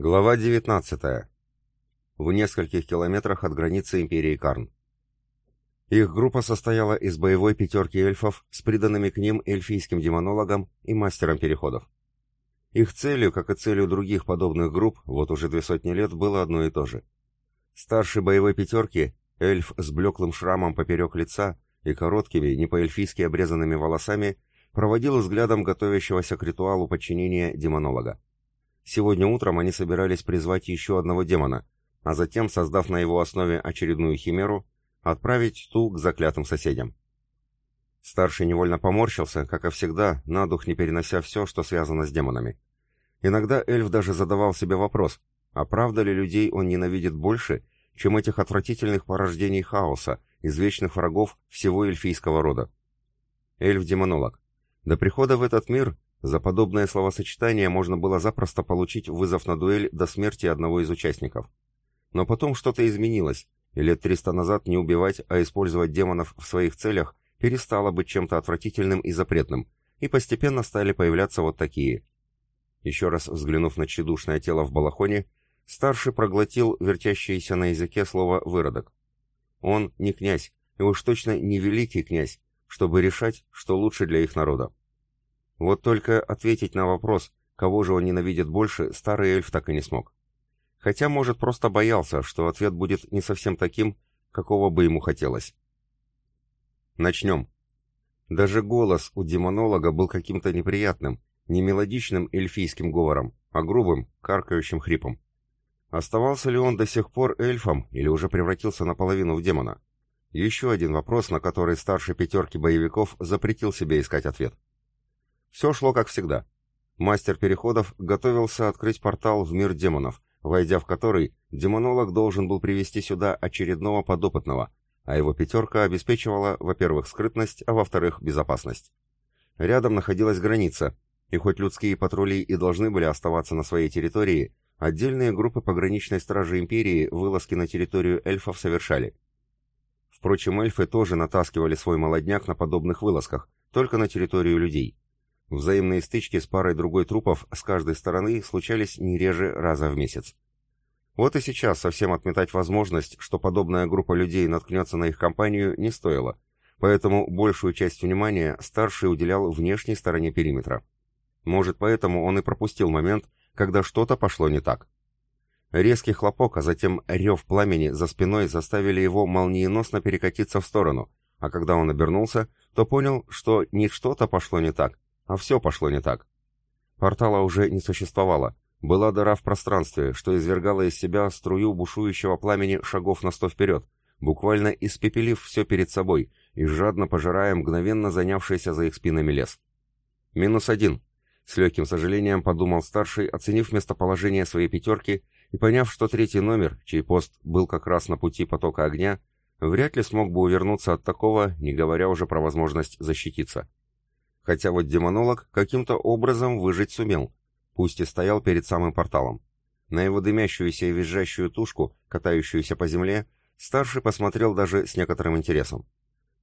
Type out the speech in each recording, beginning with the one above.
Глава 19. В нескольких километрах от границы империи Карн. Их группа состояла из боевой пятерки эльфов с приданными к ним эльфийским демонологом и мастером переходов. Их целью, как и целью других подобных групп, вот уже две сотни лет, было одно и то же. Старший боевой пятерки, эльф с блеклым шрамом поперек лица и короткими, не по-эльфийски обрезанными волосами, проводил взглядом готовящегося к ритуалу подчинения демонолога. Сегодня утром они собирались призвать еще одного демона, а затем, создав на его основе очередную химеру, отправить ту к заклятым соседям. Старший невольно поморщился, как и всегда, на дух не перенося все, что связано с демонами. Иногда эльф даже задавал себе вопрос, а правда ли людей он ненавидит больше, чем этих отвратительных порождений хаоса, извечных врагов всего эльфийского рода. Эльф-демонолог. До прихода в этот мир за подобное словосочетание можно было запросто получить вызов на дуэль до смерти одного из участников. Но потом что-то изменилось, и лет 300 назад не убивать, а использовать демонов в своих целях перестало быть чем-то отвратительным и запретным, и постепенно стали появляться вот такие. Еще раз взглянув на тщедушное тело в балахоне, старший проглотил вертящееся на языке слово «выродок». Он не князь, и уж точно не великий князь, чтобы решать, что лучше для их народа. Вот только ответить на вопрос, кого же он ненавидит больше, старый эльф так и не смог. Хотя, может, просто боялся, что ответ будет не совсем таким, какого бы ему хотелось. Начнем. Даже голос у демонолога был каким-то неприятным, не мелодичным эльфийским говором, а грубым, каркающим хрипом. Оставался ли он до сих пор эльфом или уже превратился наполовину в демона? Еще один вопрос, на который старший пятерки боевиков запретил себе искать ответ. Все шло как всегда. Мастер переходов готовился открыть портал в мир демонов, войдя в который демонолог должен был привести сюда очередного подопытного, а его пятерка обеспечивала, во-первых, скрытность, а во-вторых, безопасность. Рядом находилась граница, и хоть людские патрули и должны были оставаться на своей территории, отдельные группы пограничной стражи империи вылазки на территорию эльфов совершали. Впрочем, эльфы тоже натаскивали свой молодняк на подобных вылазках, только на территорию людей. Взаимные стычки с парой другой трупов с каждой стороны случались не реже раза в месяц. Вот и сейчас совсем отметать возможность, что подобная группа людей наткнется на их компанию, не стоило, поэтому большую часть внимания старший уделял внешней стороне периметра. Может, поэтому он и пропустил момент, когда что-то пошло не так. Резкий хлопок, а затем рев пламени за спиной заставили его молниеносно перекатиться в сторону, а когда он обернулся, то понял, что не что-то пошло не так, а все пошло не так. Портала уже не существовало. Была дыра в пространстве, что извергала из себя струю бушующего пламени шагов на сто вперед, буквально испепелив все перед собой и жадно пожирая мгновенно занявшийся за их спинами лес. «Минус один», — с легким сожалением подумал старший, оценив местоположение своей пятерки и поняв, что третий номер, чей пост был как раз на пути потока огня, вряд ли смог бы увернуться от такого, не говоря уже про возможность защититься. Хотя вот демонолог каким-то образом выжить сумел, пусть и стоял перед самым порталом. На его дымящуюся и визжащую тушку, катающуюся по земле, старший посмотрел даже с некоторым интересом.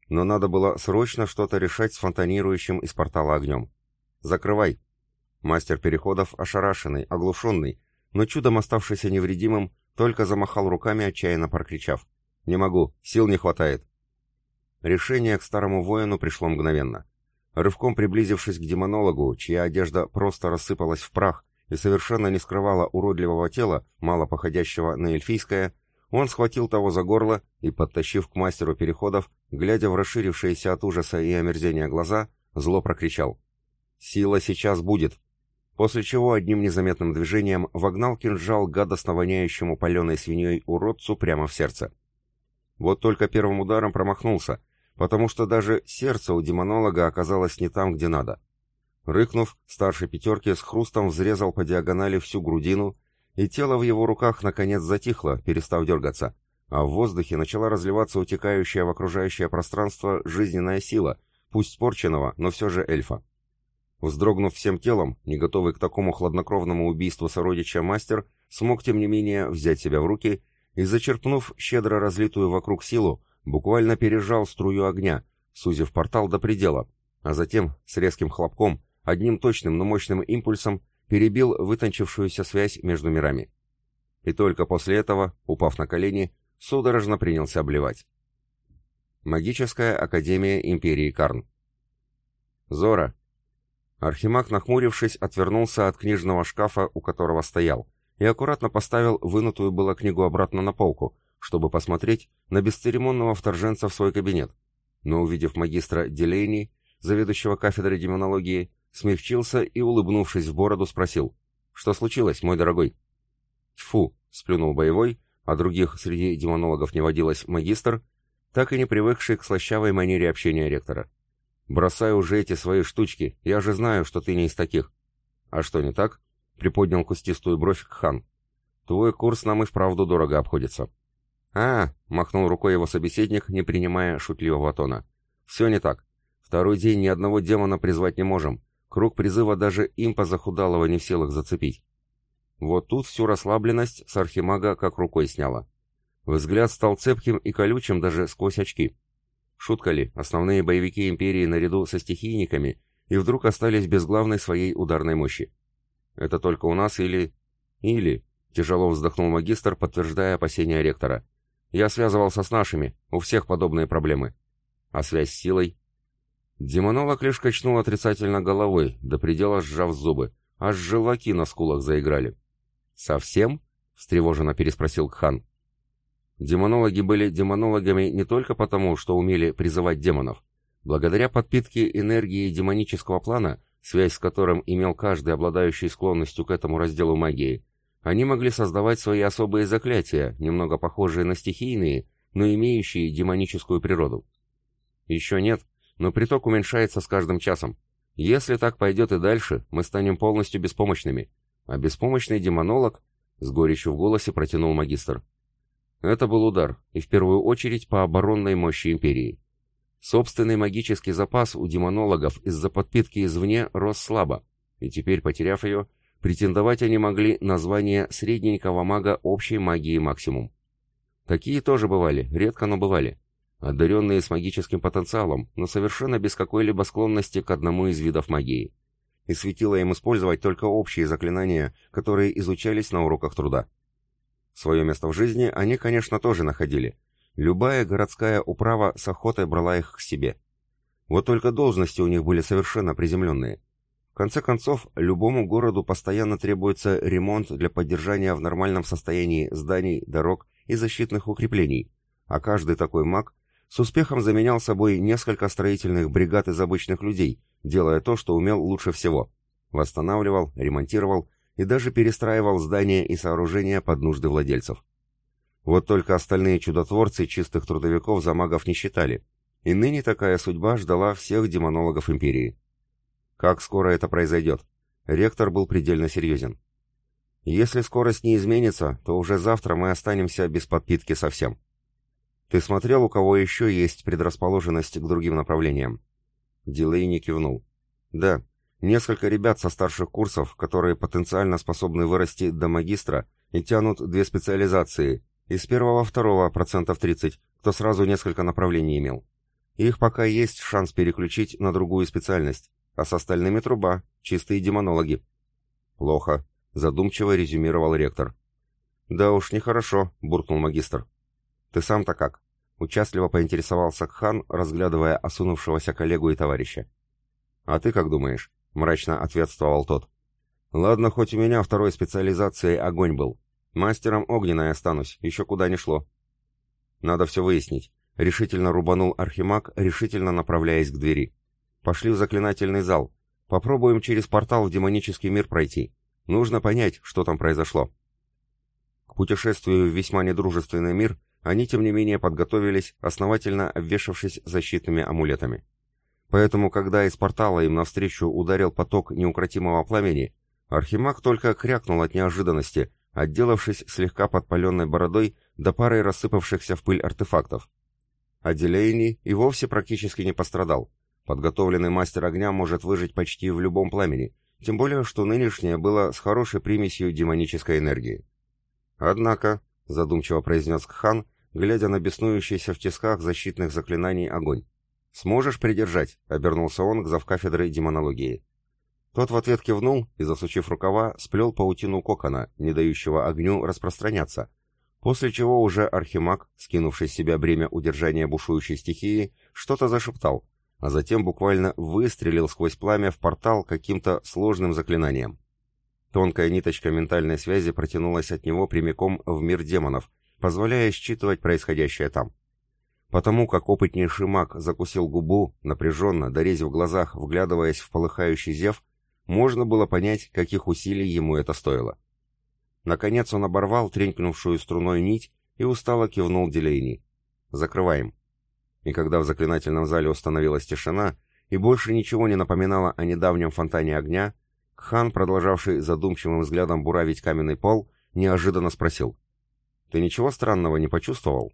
Но надо было срочно что-то решать с фонтанирующим из портала огнем. «Закрывай!» Мастер переходов, ошарашенный, оглушенный, но чудом оставшийся невредимым, только замахал руками, отчаянно прокричав. «Не могу, сил не хватает!» Решение к старому воину пришло мгновенно. Рывком приблизившись к демонологу, чья одежда просто рассыпалась в прах и совершенно не скрывала уродливого тела, мало походящего на эльфийское, он схватил того за горло и, подтащив к мастеру переходов, глядя в расширившиеся от ужаса и омерзения глаза, зло прокричал. «Сила сейчас будет!» После чего одним незаметным движением вогнал кинжал гадостно воняющему паленой свиньей уродцу прямо в сердце. Вот только первым ударом промахнулся, потому что даже сердце у демонолога оказалось не там, где надо. Рыкнув, старший пятерки с хрустом взрезал по диагонали всю грудину, и тело в его руках наконец затихло, перестав дергаться, а в воздухе начала разливаться утекающая в окружающее пространство жизненная сила, пусть спорченного, но все же эльфа. Вздрогнув всем телом, не готовый к такому хладнокровному убийству сородича мастер, смог тем не менее взять себя в руки и, зачерпнув щедро разлитую вокруг силу, буквально пережал струю огня, сузив портал до предела, а затем с резким хлопком, одним точным, но мощным импульсом, перебил вытончившуюся связь между мирами. И только после этого, упав на колени, судорожно принялся обливать. Магическая Академия Империи Карн. Зора. Архимаг, нахмурившись, отвернулся от книжного шкафа, у которого стоял, и аккуратно поставил вынутую было книгу обратно на полку, чтобы посмотреть на бесцеремонного вторженца в свой кабинет. Но, увидев магистра Делейни, заведующего кафедрой демонологии, смягчился и, улыбнувшись в бороду, спросил, «Что случилось, мой дорогой?» «Тьфу!» — сплюнул боевой, а других среди демонологов не водилось магистр, так и не привыкший к слащавой манере общения ректора. «Бросай уже эти свои штучки, я же знаю, что ты не из таких». «А что не так?» — приподнял кустистую бровь хан. «Твой курс нам и вправду дорого обходится». «А!» — махнул рукой его собеседник, не принимая шутливого тона. «Все не так. Второй день ни одного демона призвать не можем. Круг призыва даже импа захудалого не в силах зацепить. Вот тут всю расслабленность с архимага как рукой сняла. Взгляд стал цепким и колючим даже сквозь очки. Шутка ли, основные боевики Империи наряду со стихийниками и вдруг остались без главной своей ударной мощи. Это только у нас или... Или... Тяжело вздохнул магистр, подтверждая опасения ректора. Я связывался с нашими, у всех подобные проблемы. А связь с силой? Демонолог лишь качнул отрицательно головой, до предела сжав зубы, аж желваки на скулах заиграли. «Совсем?» — встревоженно переспросил Кхан. Демонологи были демонологами не только потому, что умели призывать демонов. Благодаря подпитке энергии демонического плана, связь с которым имел каждый обладающий склонностью к этому разделу магии, они могли создавать свои особые заклятия, немного похожие на стихийные, но имеющие демоническую природу. Еще нет, но приток уменьшается с каждым часом. Если так пойдет и дальше, мы станем полностью беспомощными, а беспомощный демонолог, с горечью в голосе протянул магистр. Это был удар, и в первую очередь по оборонной мощи империи. Собственный магический запас у демонологов из-за подпитки извне рос слабо, и теперь, потеряв ее, претендовать они могли на звание средненького мага общей магии максимум. Такие тоже бывали, редко, но бывали. Одаренные с магическим потенциалом, но совершенно без какой-либо склонности к одному из видов магии и светило им использовать только общие заклинания, которые изучались на уроках труда. Свое место в жизни они, конечно, тоже находили. Любая городская управа с охотой брала их к себе. Вот только должности у них были совершенно приземленные. В конце концов, любому городу постоянно требуется ремонт для поддержания в нормальном состоянии зданий, дорог и защитных укреплений, а каждый такой маг с успехом заменял собой несколько строительных бригад из обычных людей, делая то, что умел лучше всего. Восстанавливал, ремонтировал и даже перестраивал здания и сооружения под нужды владельцев. Вот только остальные чудотворцы чистых трудовиков за магов не считали, и ныне такая судьба ждала всех демонологов империи. Как скоро это произойдет? Ректор был предельно серьезен. Если скорость не изменится, то уже завтра мы останемся без подпитки совсем. Ты смотрел, у кого еще есть предрасположенность к другим направлениям? Дилейни кивнул. Да, несколько ребят со старших курсов, которые потенциально способны вырасти до магистра и тянут две специализации, из первого-второго процентов 30, кто сразу несколько направлений имел. Их пока есть шанс переключить на другую специальность, а с остальными труба, чистые демонологи. Плохо, задумчиво резюмировал ректор. Да уж, нехорошо, буркнул магистр. Ты сам-то как? Участливо поинтересовался Кхан, разглядывая осунувшегося коллегу и товарища. «А ты как думаешь?» — мрачно ответствовал тот. «Ладно, хоть у меня второй специализацией огонь был. Мастером огненной останусь, еще куда ни шло». «Надо все выяснить», — решительно рубанул Архимаг, решительно направляясь к двери. «Пошли в заклинательный зал. Попробуем через портал в демонический мир пройти. Нужно понять, что там произошло». К путешествию в весьма недружественный мир они, тем не менее, подготовились, основательно обвешавшись защитными амулетами. Поэтому, когда из портала им навстречу ударил поток неукротимого пламени, Архимаг только крякнул от неожиданности, отделавшись слегка подпаленной бородой до пары рассыпавшихся в пыль артефактов. А Делейни и вовсе практически не пострадал. Подготовленный мастер огня может выжить почти в любом пламени, тем более, что нынешнее было с хорошей примесью демонической энергии. Однако, задумчиво произнес Кхан, глядя на беснующийся в тисках защитных заклинаний огонь. «Сможешь придержать?» — обернулся он к завкафедрой демонологии. Тот в ответ кивнул и, засучив рукава, сплел паутину кокона, не дающего огню распространяться, после чего уже архимаг, скинувший с себя бремя удержания бушующей стихии, что-то зашептал, а затем буквально выстрелил сквозь пламя в портал каким-то сложным заклинанием. Тонкая ниточка ментальной связи протянулась от него прямиком в мир демонов, позволяя считывать происходящее там. Потому как опытнейший маг закусил губу, напряженно, дорезив глазах, вглядываясь в полыхающий зев, можно было понять, каких усилий ему это стоило. Наконец он оборвал тренькнувшую струной нить и устало кивнул Делейни. «Закрываем». И когда в заклинательном зале установилась тишина, и больше ничего не напоминало о недавнем фонтане огня, Кхан, продолжавший задумчивым взглядом буравить каменный пол, неожиданно спросил. «Ты ничего странного не почувствовал?»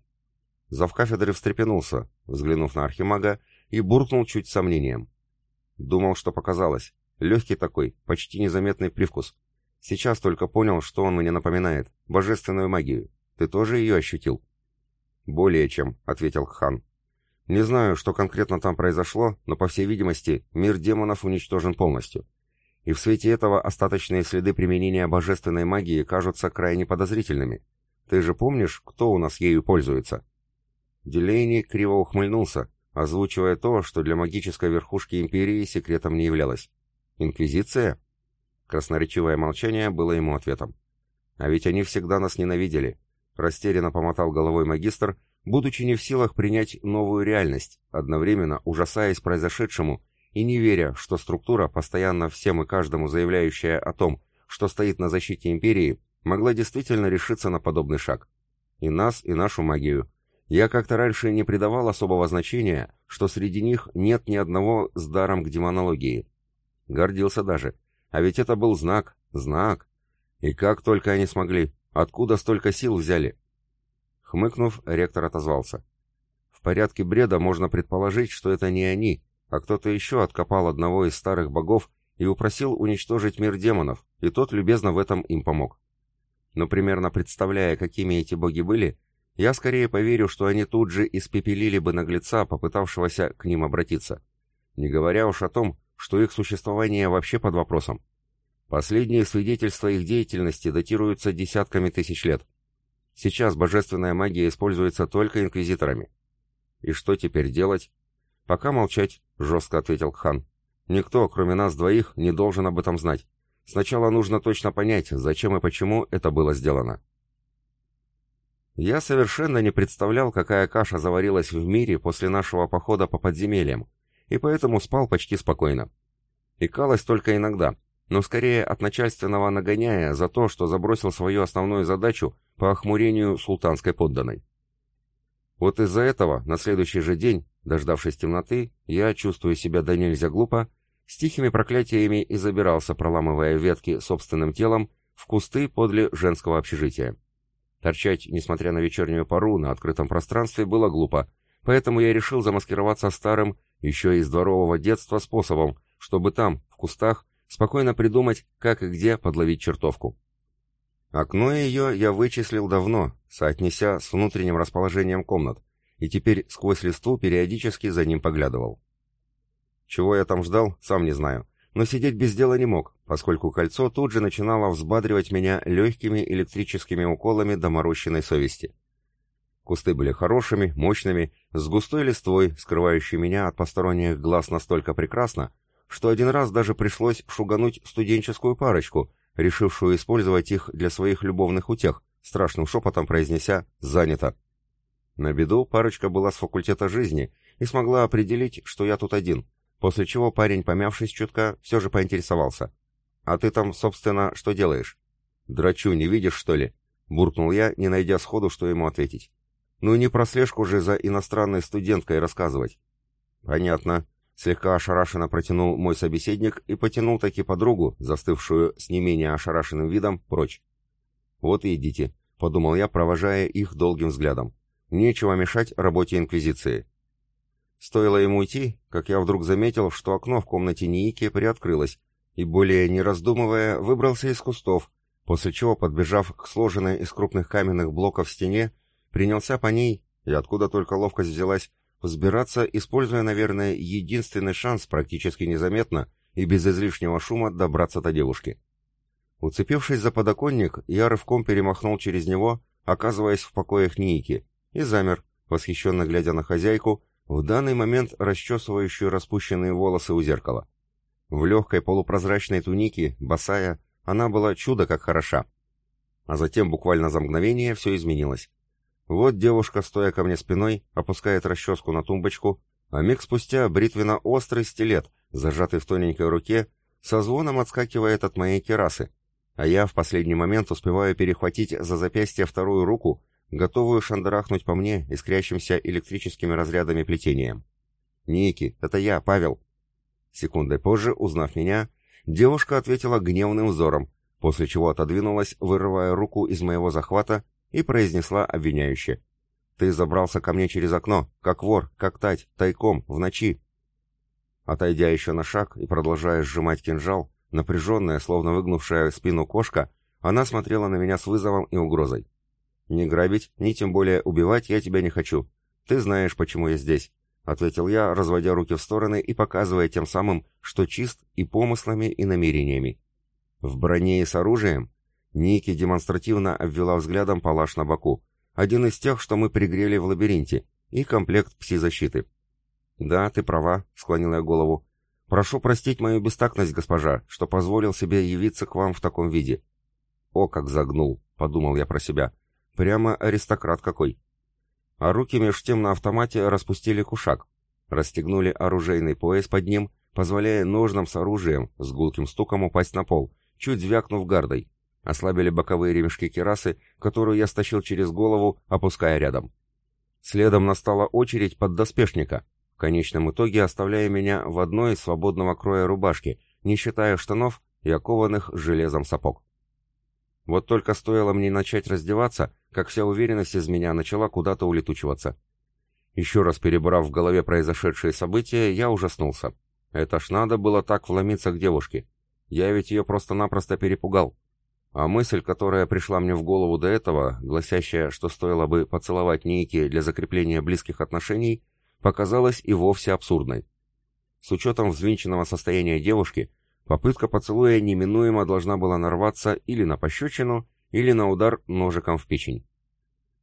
Завкафедры встрепенулся, взглянув на архимага, и буркнул чуть с сомнением. Думал, что показалось. Легкий такой, почти незаметный привкус. Сейчас только понял, что он мне напоминает. Божественную магию. Ты тоже ее ощутил? Более чем, ответил Хан. Не знаю, что конкретно там произошло, но, по всей видимости, мир демонов уничтожен полностью. И в свете этого остаточные следы применения божественной магии кажутся крайне подозрительными. Ты же помнишь, кто у нас ею пользуется? Дилейни криво ухмыльнулся, озвучивая то, что для магической верхушки империи секретом не являлось. Инквизиция? Красноречивое молчание было ему ответом. А ведь они всегда нас ненавидели. Растерянно помотал головой магистр, будучи не в силах принять новую реальность, одновременно ужасаясь произошедшему и не веря, что структура, постоянно всем и каждому заявляющая о том, что стоит на защите империи, могла действительно решиться на подобный шаг. И нас, и нашу магию. Я как-то раньше не придавал особого значения, что среди них нет ни одного с даром к демонологии. Гордился даже. А ведь это был знак, знак. И как только они смогли, откуда столько сил взяли? Хмыкнув, ректор отозвался. В порядке бреда можно предположить, что это не они, а кто-то еще откопал одного из старых богов и упросил уничтожить мир демонов, и тот любезно в этом им помог. Но примерно представляя, какими эти боги были, я скорее поверю, что они тут же испепелили бы наглеца, попытавшегося к ним обратиться. Не говоря уж о том, что их существование вообще под вопросом. Последние свидетельства их деятельности датируются десятками тысяч лет. Сейчас божественная магия используется только инквизиторами. И что теперь делать? Пока молчать, жестко ответил Кхан. Никто, кроме нас двоих, не должен об этом знать. Сначала нужно точно понять, зачем и почему это было сделано. Я совершенно не представлял, какая каша заварилась в мире после нашего похода по подземельям, и поэтому спал почти спокойно. Икалось только иногда, но скорее от начальственного нагоняя за то, что забросил свою основную задачу по охмурению султанской подданной. Вот из-за этого на следующий же день, дождавшись темноты, я, чувствуя себя до нельзя глупо, с тихими проклятиями и забирался, проламывая ветки собственным телом, в кусты подле женского общежития. Торчать, несмотря на вечернюю пару, на открытом пространстве было глупо, поэтому я решил замаскироваться старым еще из дворового детства способом, чтобы там, в кустах, спокойно придумать, как и где подловить чертовку. Окно ее я вычислил давно, соотнеся с внутренним расположением комнат, и теперь сквозь листву периодически за ним поглядывал. Чего я там ждал, сам не знаю, но сидеть без дела не мог, поскольку кольцо тут же начинало взбадривать меня легкими электрическими уколами доморощенной совести. Кусты были хорошими, мощными, с густой листвой, скрывающей меня от посторонних глаз настолько прекрасно, что один раз даже пришлось шугануть студенческую парочку, решившую использовать их для своих любовных утех, страшным шепотом произнеся «занято». На беду парочка была с факультета жизни и смогла определить, что я тут один, после чего парень, помявшись чутка, все же поинтересовался. «А ты там, собственно, что делаешь?» «Драчу, не видишь, что ли?» — буркнул я, не найдя сходу, что ему ответить. Ну не про слежку же за иностранной студенткой рассказывать. Понятно. Слегка ошарашенно протянул мой собеседник и потянул таки подругу, застывшую с не менее ошарашенным видом, прочь. Вот и идите, подумал я, провожая их долгим взглядом. Нечего мешать работе Инквизиции. Стоило ему уйти, как я вдруг заметил, что окно в комнате Ники приоткрылось, и, более не раздумывая, выбрался из кустов, после чего, подбежав к сложенной из крупных каменных блоков стене, Принялся по ней, и откуда только ловкость взялась, взбираться, используя, наверное, единственный шанс практически незаметно, и без излишнего шума добраться до девушки. Уцепившись за подоконник, я рывком перемахнул через него, оказываясь в покоях Ники, и замер, восхищенно глядя на хозяйку, в данный момент расчесывающую распущенные волосы у зеркала. В легкой полупрозрачной тунике, босая, она была чудо как хороша. А затем буквально за мгновение все изменилось. Вот девушка, стоя ко мне спиной, опускает расческу на тумбочку, а миг спустя бритвенно-острый стилет, зажатый в тоненькой руке, со звоном отскакивает от моей керасы, а я в последний момент успеваю перехватить за запястье вторую руку, готовую шандарахнуть по мне искрящимся электрическими разрядами плетением. «Ники, это я, Павел!» Секундой позже, узнав меня, девушка ответила гневным взором, после чего отодвинулась, вырывая руку из моего захвата, и произнесла обвиняюще. «Ты забрался ко мне через окно, как вор, как тать, тайком, в ночи!» Отойдя еще на шаг и продолжая сжимать кинжал, напряженная, словно выгнувшая спину кошка, она смотрела на меня с вызовом и угрозой. «Не грабить, ни тем более убивать я тебя не хочу. Ты знаешь, почему я здесь», — ответил я, разводя руки в стороны и показывая тем самым, что чист и помыслами, и намерениями. В броне и с оружием Ники демонстративно обвела взглядом палаш на боку, один из тех, что мы пригрели в лабиринте, и комплект пси-защиты. «Да, ты права», — склонила я голову. «Прошу простить мою бестактность, госпожа, что позволил себе явиться к вам в таком виде». «О, как загнул», — подумал я про себя. «Прямо аристократ какой». А руки меж тем на автомате распустили кушак, расстегнули оружейный пояс под ним, позволяя ножнам с оружием с гулким стуком упасть на пол, чуть звякнув гардой. Ослабили боковые ремешки керасы, которую я стащил через голову, опуская рядом. Следом настала очередь под доспешника, в конечном итоге оставляя меня в одной свободного кроя рубашки, не считая штанов и окованных железом сапог. Вот только стоило мне начать раздеваться, как вся уверенность из меня начала куда-то улетучиваться. Еще раз перебрав в голове произошедшие события, я ужаснулся. Это ж надо было так вломиться к девушке. Я ведь ее просто-напросто перепугал. А мысль, которая пришла мне в голову до этого, гласящая, что стоило бы поцеловать Нейки для закрепления близких отношений, показалась и вовсе абсурдной. С учетом взвинченного состояния девушки, попытка поцелуя неминуемо должна была нарваться или на пощечину, или на удар ножиком в печень.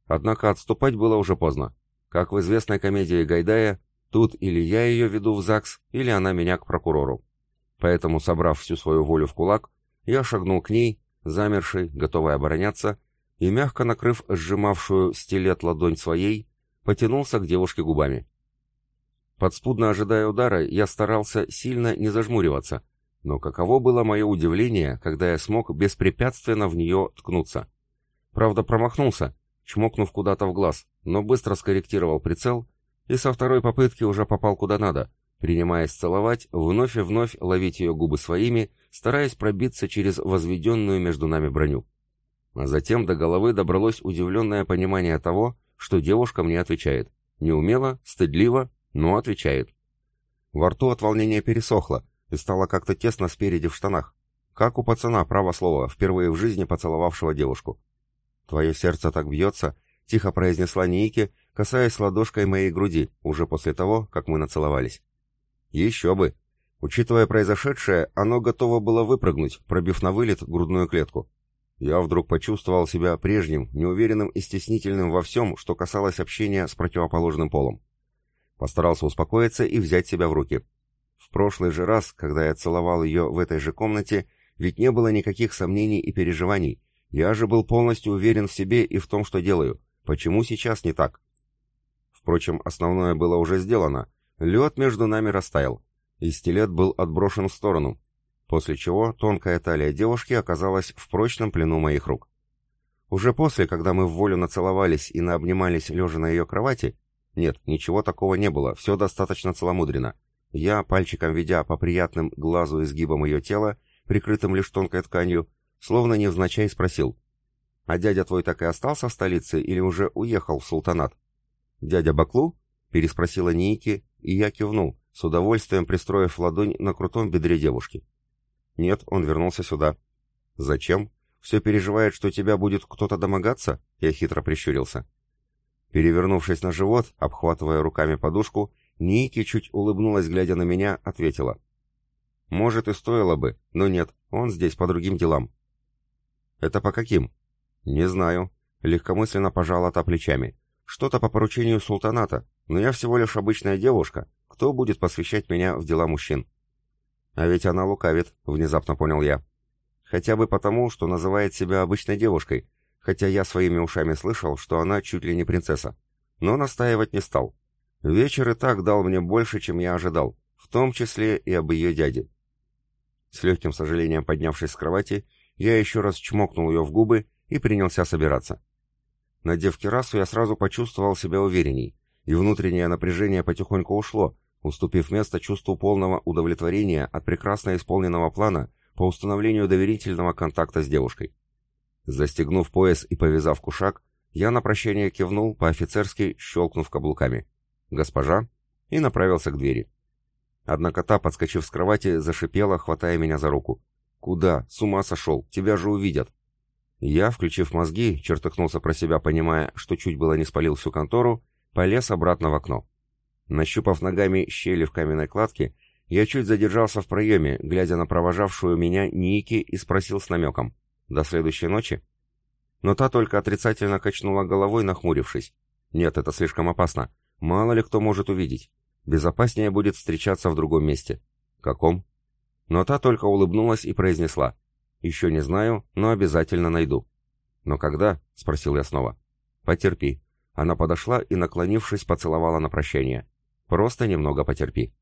Однако отступать было уже поздно. Как в известной комедии Гайдая, тут или я ее веду в ЗАГС, или она меня к прокурору. Поэтому, собрав всю свою волю в кулак, я шагнул к ней, замерший, готовый обороняться, и, мягко накрыв сжимавшую стилет ладонь своей, потянулся к девушке губами. Подспудно ожидая удара, я старался сильно не зажмуриваться, но каково было мое удивление, когда я смог беспрепятственно в нее ткнуться. Правда, промахнулся, чмокнув куда-то в глаз, но быстро скорректировал прицел и со второй попытки уже попал куда надо, принимаясь целовать, вновь и вновь ловить ее губы своими, стараясь пробиться через возведенную между нами броню. А затем до головы добралось удивленное понимание того, что девушка мне отвечает. Неумело, стыдливо, но отвечает. Во рту от волнения пересохло, и стало как-то тесно спереди в штанах. Как у пацана, право слово, впервые в жизни поцеловавшего девушку. «Твое сердце так бьется», — тихо произнесла Ники, касаясь ладошкой моей груди, уже после того, как мы нацеловались. Еще бы. Учитывая произошедшее, оно готово было выпрыгнуть, пробив на вылет грудную клетку. Я вдруг почувствовал себя прежним, неуверенным и стеснительным во всем, что касалось общения с противоположным полом. Постарался успокоиться и взять себя в руки. В прошлый же раз, когда я целовал ее в этой же комнате, ведь не было никаких сомнений и переживаний. Я же был полностью уверен в себе и в том, что делаю. Почему сейчас не так? Впрочем, основное было уже сделано, Лед между нами растаял, и стилет был отброшен в сторону, после чего тонкая талия девушки оказалась в прочном плену моих рук. Уже после, когда мы в волю нацеловались и наобнимались лежа на ее кровати, нет, ничего такого не было, все достаточно целомудренно. Я, пальчиком ведя по приятным глазу изгибам ее тела, прикрытым лишь тонкой тканью, словно невзначай спросил. «А дядя твой так и остался в столице или уже уехал в султанат?» «Дядя Баклу?» — переспросила Ники, и я кивнул, с удовольствием пристроив ладонь на крутом бедре девушки. «Нет, он вернулся сюда». «Зачем? Все переживает, что тебя будет кто-то домогаться?» Я хитро прищурился. Перевернувшись на живот, обхватывая руками подушку, Ники чуть улыбнулась, глядя на меня, ответила. Может и стоило бы, но нет, он здесь по другим делам. Это по каким? Не знаю. Легкомысленно пожала та плечами. Что-то по поручению султаната, но я всего лишь обычная девушка. Кто будет посвящать меня в дела мужчин? А ведь она лукавит, внезапно понял я. Хотя бы потому, что называет себя обычной девушкой, хотя я своими ушами слышал, что она чуть ли не принцесса. Но настаивать не стал. Вечер и так дал мне больше, чем я ожидал, в том числе и об ее дяде. С легким сожалением поднявшись с кровати, я еще раз чмокнул ее в губы и принялся собираться. Надев кирасу, я сразу почувствовал себя уверенней, и внутреннее напряжение потихоньку ушло, уступив место чувству полного удовлетворения от прекрасно исполненного плана по установлению доверительного контакта с девушкой. Застегнув пояс и повязав кушак, я на прощание кивнул, по-офицерски щелкнув каблуками. «Госпожа?» и направился к двери. Однако та, подскочив с кровати, зашипела, хватая меня за руку. «Куда? С ума сошел! Тебя же увидят!» Я, включив мозги, чертыхнулся про себя, понимая, что чуть было не спалил всю контору, полез обратно в окно. Нащупав ногами щели в каменной кладке, я чуть задержался в проеме, глядя на провожавшую меня Ники и спросил с намеком. «До следующей ночи?» Но та только отрицательно качнула головой, нахмурившись. «Нет, это слишком опасно. Мало ли кто может увидеть. Безопаснее будет встречаться в другом месте». «Каком?» Но та только улыбнулась и произнесла. «Еще не знаю, но обязательно найду». «Но когда?» — спросил я снова. «Потерпи». Она подошла и, наклонившись, поцеловала на прощание. «Просто немного потерпи».